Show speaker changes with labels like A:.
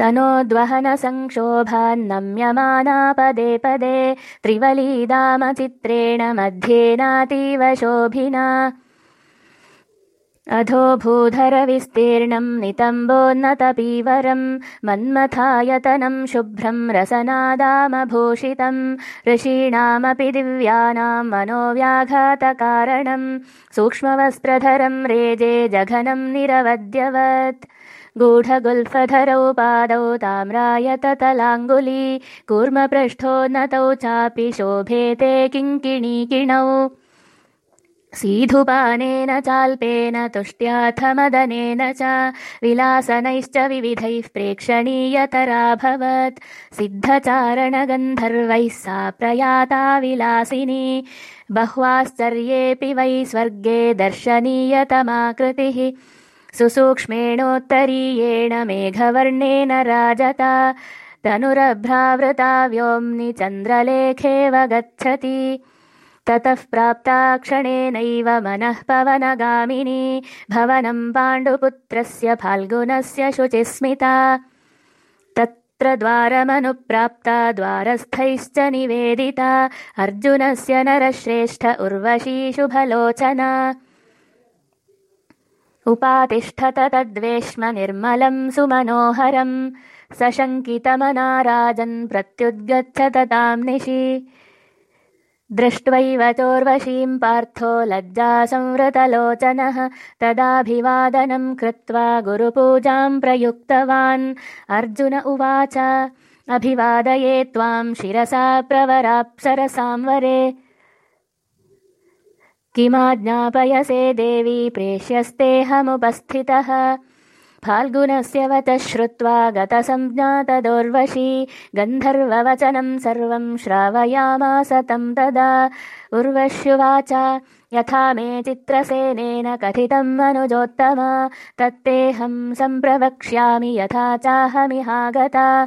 A: तनोद्वहनसङ्क्षोभान्नम्यमाना पदे पदे त्रिवलीदामचित्रेण मध्येनातीव शोभिना अधो भूधरविस्तीर्णम् नितम्बोन्नतपीवरम् मन्मथायतनम् शुभ्रम् रसनादामभूषितम् ऋषीणामपि दिव्यानाम् मनोव्याघातकारणम् सूक्ष्मवस्त्रधरम् रेजे जघनम् निरवद्यवत् गूढगुल्फधरौ पादौ ताम्रायततलाङ्गुली कूर्मपृष्ठोन्नतौ चापि शोभेते किङ्किणीकिणौ। सीधुपानेन चाल्पेन तुष्ट्याथ मदनेन च विलासनैश्च विविधैः प्रेक्षणीयतराभवत्। सिद्धचारणगन्धर्वैः सा प्रयाता विलासिनी बह्वाश्चर्येऽपि वै स्वर्गे दर्शनीयतमाकृतिः सुसूक्ष्मेणोत्तरीयेण मेघवर्णेन राजता। तनुरभ्रावृता व्योम्नि चन्द्रलेखेव गच्छति। ततः प्राप्ता क्षणेनैव मनः पवनगामिनी। भवनम् पाण्डुपुत्रस्य फाल्गुनस्य शुचिस्मिता। तत्र द्वारमनुप्राप्ता द्वारस्थैश्च निवेदिता। अर्जुनस्य नरश्रेष्ठ उर्वशी शुभलोचना उपातिष्ठत तद्वेश्म निर्मलम् सुमनोहरम्। सशङ्कितमनाराजन् प्रत्युद्गच्छत ताम् निशि। दृष्ट्वैव चोर्वशीम् पार्थो लज्जासंवृतलोचनः। तदाभिवादनम् कृत्वा गुरुपूजाम् प्रयुक्तवान्। अर्जुन उवाच अभिवादये त्वाम् शिरसा प्रवराप्सरसांवरे किमाज्ञापयसे देवी प्रेष्यस्तेऽहमुपस्थितः। फाल्गुनस्य वचः श्रुत्वा गतसञ्ज्ञातदोर्वशी गन्धर्ववचनम् सर्वम् श्रावयामास तम् तदा। उर्वश्युवाच यथा मे चित्रसेनेन कथितम् अनुजोत्तमा तत्तेऽहम् सम्प्रवक्ष्यामि यथा चाहमिहागता